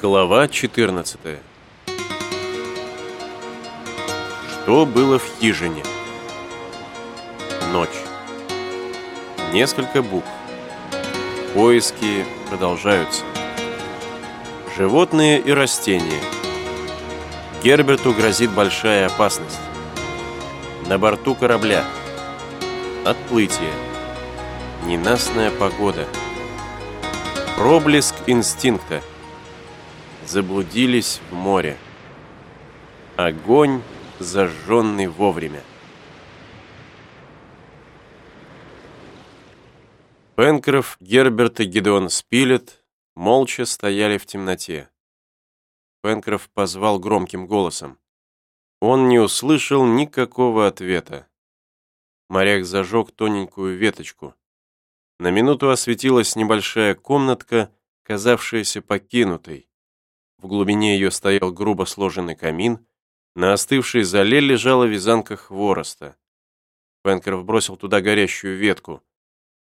Глава 14 Что было в хижине? Ночь. Несколько букв. Поиски продолжаются. Животные и растения. Герберту грозит большая опасность. На борту корабля. Отплытие. Ненастная погода. Проблеск инстинкта. Заблудились в море. Огонь, зажженный вовремя. Пенкроф, Герберт и Гедеон Спилет молча стояли в темноте. Пенкроф позвал громким голосом. Он не услышал никакого ответа. Моряк зажег тоненькую веточку. На минуту осветилась небольшая комнатка, казавшаяся покинутой. В глубине ее стоял грубо сложенный камин, на остывшей зале лежала вязанка хвороста. Пенкроф бросил туда горящую ветку.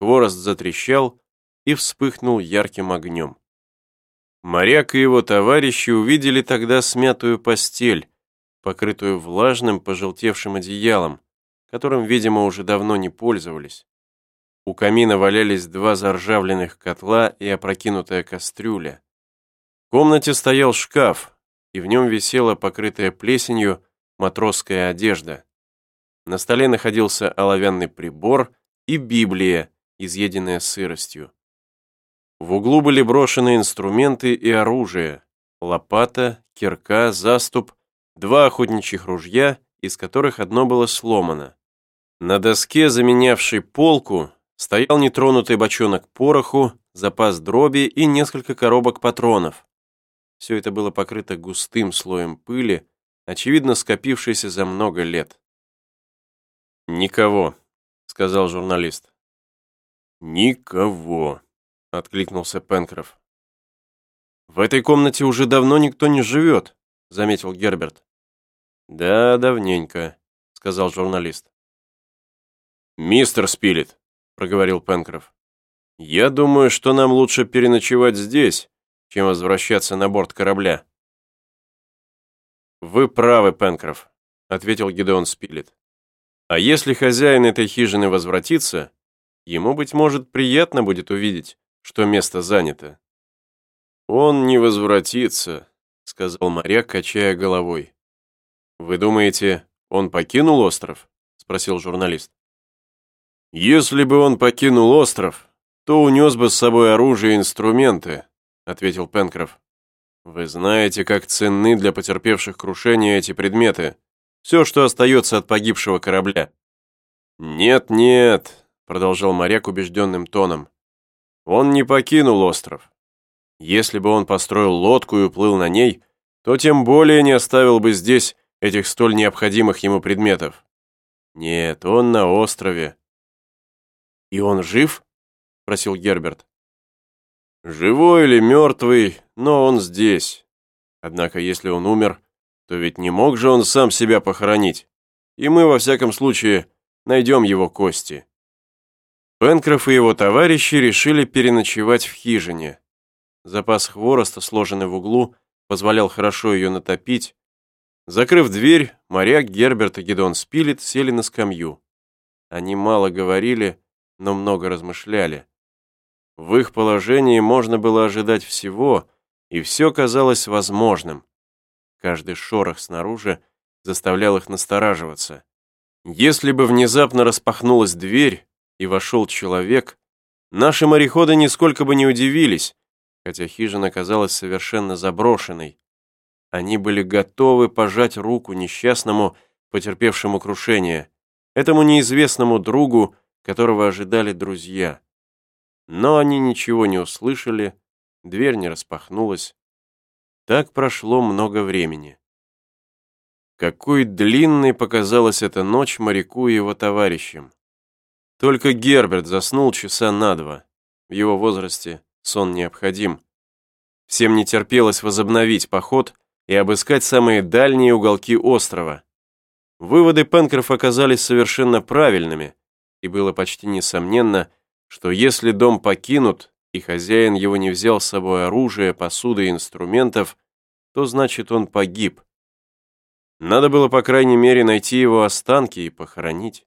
Хворост затрещал и вспыхнул ярким огнем. Моряк и его товарищи увидели тогда смятую постель, покрытую влажным пожелтевшим одеялом, которым, видимо, уже давно не пользовались. У камина валялись два заржавленных котла и опрокинутая кастрюля. Комнате стоял шкаф, и в нем висела покрытая плесенью матросская одежда. На столе находился оловянный прибор и Библия, изъеденная сыростью. В углу были брошены инструменты и оружие, лопата, кирка, заступ, два охотничьих ружья, из которых одно было сломано. На доске, заменявшей полку, стоял нетронутый бочонок пороху, запас дроби и несколько коробок патронов. Все это было покрыто густым слоем пыли, очевидно скопившейся за много лет. «Никого», — сказал журналист. «Никого», — откликнулся Пенкроф. «В этой комнате уже давно никто не живет», — заметил Герберт. «Да, давненько», — сказал журналист. «Мистер Спилет», — проговорил Пенкроф, — «я думаю, что нам лучше переночевать здесь, чем возвращаться на борт корабля». «Вы правы, Пенкроф», — ответил Гидеон Спилет. «А если хозяин этой хижины возвратится, Ему, быть может, приятно будет увидеть, что место занято. «Он не возвратится», — сказал моряк, качая головой. «Вы думаете, он покинул остров?» — спросил журналист. «Если бы он покинул остров, то унес бы с собой оружие и инструменты», — ответил Пенкроф. «Вы знаете, как ценны для потерпевших крушения эти предметы, все, что остается от погибшего корабля». «Нет-нет», продолжал моряк убежденным тоном. Он не покинул остров. Если бы он построил лодку и уплыл на ней, то тем более не оставил бы здесь этих столь необходимых ему предметов. Нет, он на острове. «И он жив?» — просил Герберт. «Живой или мертвый, но он здесь. Однако, если он умер, то ведь не мог же он сам себя похоронить. И мы, во всяком случае, найдем его кости». Пенкроф и его товарищи решили переночевать в хижине. Запас хвороста, сложенный в углу, позволял хорошо ее натопить. Закрыв дверь, моряк Герберт и Гедон Спилет сели на скамью. Они мало говорили, но много размышляли. В их положении можно было ожидать всего, и все казалось возможным. Каждый шорох снаружи заставлял их настораживаться. Если бы внезапно распахнулась дверь, и вошел человек, наши мореходы нисколько бы не удивились, хотя хижина казалась совершенно заброшенной. Они были готовы пожать руку несчастному, потерпевшему крушение, этому неизвестному другу, которого ожидали друзья. Но они ничего не услышали, дверь не распахнулась. Так прошло много времени. Какой длинной показалась эта ночь моряку и его товарищам. Только Герберт заснул часа на два. В его возрасте сон необходим. Всем не терпелось возобновить поход и обыскать самые дальние уголки острова. Выводы Пенкроф оказались совершенно правильными, и было почти несомненно, что если дом покинут и хозяин его не взял с собой оружие, посуды и инструментов, то значит он погиб. Надо было, по крайней мере, найти его останки и похоронить.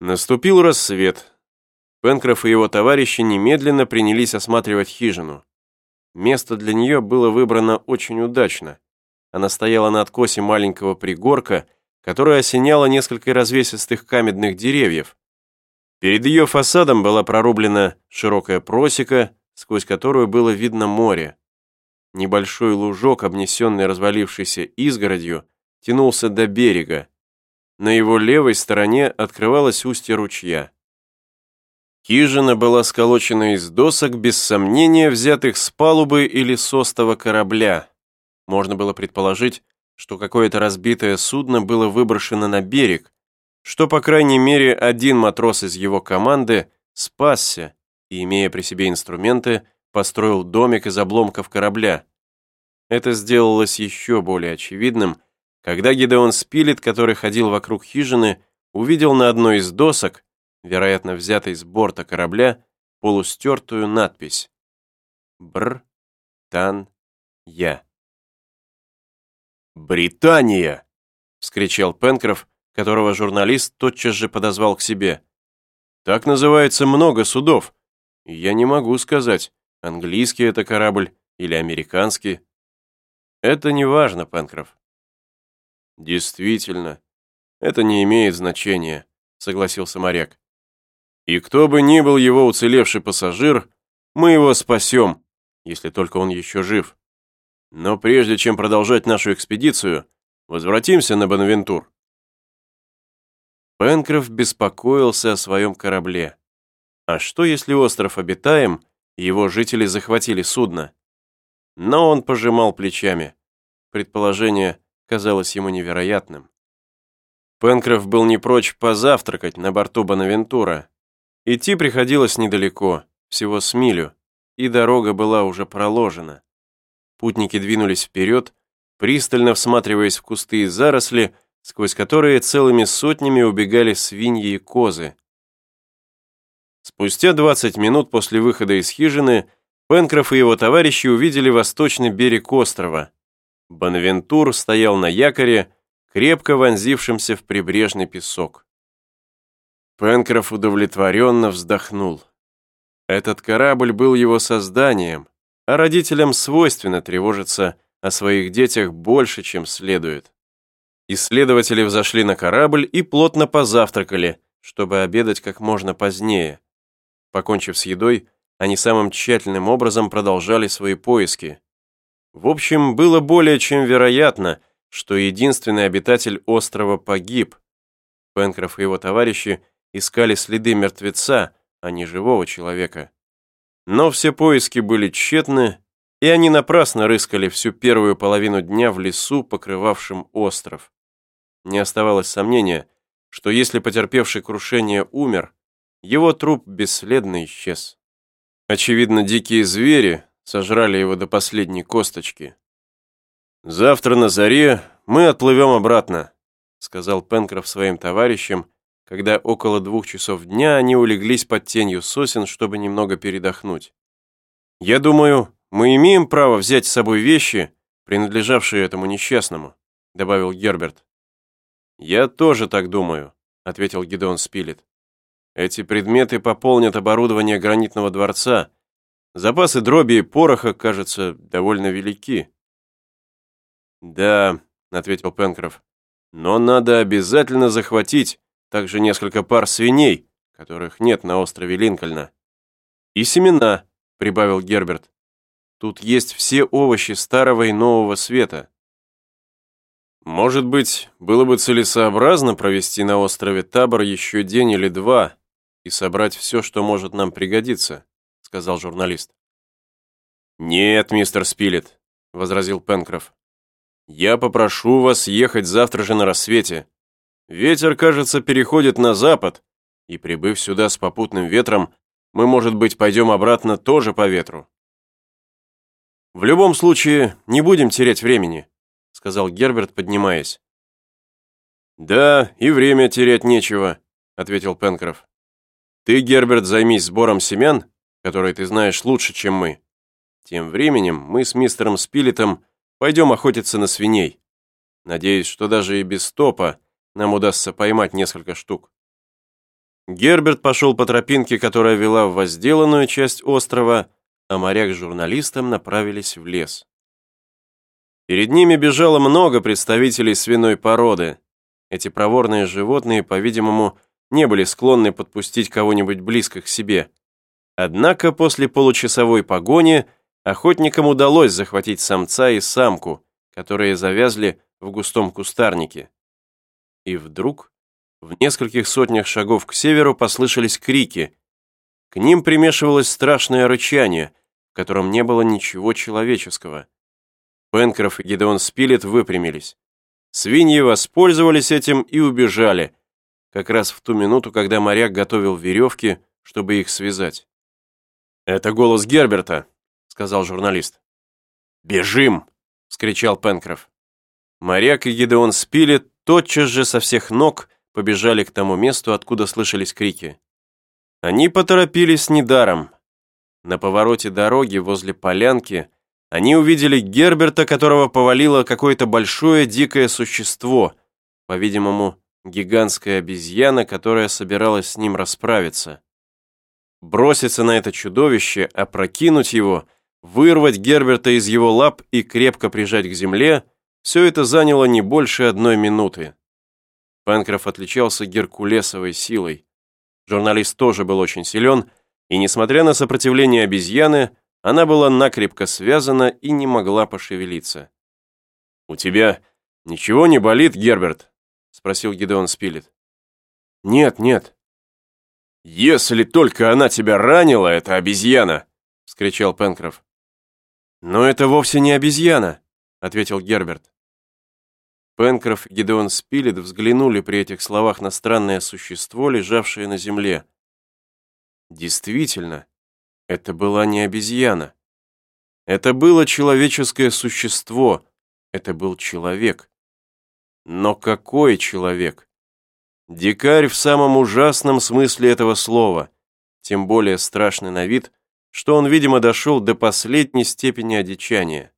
Наступил рассвет. Пенкроф и его товарищи немедленно принялись осматривать хижину. Место для нее было выбрано очень удачно. Она стояла на откосе маленького пригорка, которое осеняло несколько развесистых каменных деревьев. Перед ее фасадом была прорублена широкая просека, сквозь которую было видно море. Небольшой лужок, обнесенный развалившейся изгородью, тянулся до берега. На его левой стороне открывалось устье ручья. Хижина была сколочена из досок, без сомнения, взятых с палубы или с остова корабля. Можно было предположить, что какое-то разбитое судно было выброшено на берег, что, по крайней мере, один матрос из его команды спасся и, имея при себе инструменты, построил домик из обломков корабля. Это сделалось еще более очевидным, когда Гидеон Спилет, который ходил вокруг хижины, увидел на одной из досок, вероятно, взятой с борта корабля, полустертую надпись «Бр, Тан, Я». «Британия!» — вскричал Пенкроф, которого журналист тотчас же подозвал к себе. «Так называется много судов. я не могу сказать, английский это корабль или американский. Это не важно, Пенкроф». «Действительно, это не имеет значения», — согласился моряк. И кто бы ни был его уцелевший пассажир, мы его спасем, если только он еще жив. Но прежде чем продолжать нашу экспедицию, возвратимся на Бонавентур. Пенкроф беспокоился о своем корабле. А что, если остров обитаем, его жители захватили судно? Но он пожимал плечами. Предположение казалось ему невероятным. Пенкроф был не прочь позавтракать на борту Бонавентура, Идти приходилось недалеко, всего с милю, и дорога была уже проложена. Путники двинулись вперед, пристально всматриваясь в кусты и заросли, сквозь которые целыми сотнями убегали свиньи и козы. Спустя 20 минут после выхода из хижины Пенкроф и его товарищи увидели восточный берег острова. Бонавентур стоял на якоре, крепко вонзившемся в прибрежный песок. Пенкроф удовлетворенно вздохнул. Этот корабль был его созданием, а родителям свойственно тревожиться о своих детях больше, чем следует. Исследователи взошли на корабль и плотно позавтракали, чтобы обедать как можно позднее. Покончив с едой, они самым тщательным образом продолжали свои поиски. В общем, было более чем вероятно, что единственный обитатель острова погиб. Пенкроф и его товарищи искали следы мертвеца, а не живого человека. Но все поиски были тщетны, и они напрасно рыскали всю первую половину дня в лесу, покрывавшем остров. Не оставалось сомнения, что если потерпевший крушение умер, его труп бесследно исчез. Очевидно, дикие звери сожрали его до последней косточки. «Завтра на заре мы отплывем обратно», сказал Пенкроф своим товарищам, когда около двух часов дня они улеглись под тенью сосен, чтобы немного передохнуть. «Я думаю, мы имеем право взять с собой вещи, принадлежавшие этому несчастному», добавил Герберт. «Я тоже так думаю», ответил Гидеон Спилет. «Эти предметы пополнят оборудование гранитного дворца. Запасы дроби и пороха, кажется, довольно велики». «Да», — ответил Пенкроф, «но надо обязательно захватить также несколько пар свиней, которых нет на острове Линкольна. И семена, прибавил Герберт. Тут есть все овощи старого и нового света. Может быть, было бы целесообразно провести на острове табор еще день или два и собрать все, что может нам пригодиться, сказал журналист. Нет, мистер Спилет, возразил Пенкроф. Я попрошу вас ехать завтра же на рассвете. Ветер, кажется, переходит на запад, и, прибыв сюда с попутным ветром, мы, может быть, пойдем обратно тоже по ветру. В любом случае, не будем терять времени, сказал Герберт, поднимаясь. Да, и время терять нечего, ответил Пенкроф. Ты, Герберт, займись сбором семян, которые ты знаешь лучше, чем мы. Тем временем мы с мистером Спилетом пойдем охотиться на свиней. Надеюсь, что даже и без топа нам удастся поймать несколько штук. Герберт пошел по тропинке, которая вела в возделанную часть острова, а моряк с журналистом направились в лес. Перед ними бежало много представителей свиной породы. Эти проворные животные, по-видимому, не были склонны подпустить кого-нибудь близко к себе. Однако после получасовой погони охотникам удалось захватить самца и самку, которые завязли в густом кустарнике. И вдруг в нескольких сотнях шагов к северу послышались крики. К ним примешивалось страшное рычание, в котором не было ничего человеческого. Пенкроф и Гидеон Спилет выпрямились. Свиньи воспользовались этим и убежали, как раз в ту минуту, когда моряк готовил веревки, чтобы их связать. «Это голос Герберта», — сказал журналист. «Бежим!» — скричал Пенкроф. Моряк и Гидеон Спилет тотчас же со всех ног побежали к тому месту, откуда слышались крики. Они поторопились недаром. На повороте дороги возле полянки они увидели Герберта, которого повалило какое-то большое дикое существо, по-видимому, гигантская обезьяна, которая собиралась с ним расправиться. Броситься на это чудовище, опрокинуть его, вырвать Герберта из его лап и крепко прижать к земле – все это заняло не больше одной минуты. Пенкроф отличался геркулесовой силой. Журналист тоже был очень силен, и, несмотря на сопротивление обезьяны, она была накрепко связана и не могла пошевелиться. «У тебя ничего не болит, Герберт?» — спросил Гидеон Спилет. «Нет, нет». «Если только она тебя ранила, эта обезьяна!» — вскричал Пенкроф. «Но это вовсе не обезьяна», — ответил Герберт. Пенкроф и Гидеон Спилет взглянули при этих словах на странное существо, лежавшее на земле. Действительно, это была не обезьяна. Это было человеческое существо, это был человек. Но какой человек? Дикарь в самом ужасном смысле этого слова, тем более страшный на вид, что он, видимо, дошел до последней степени одичания.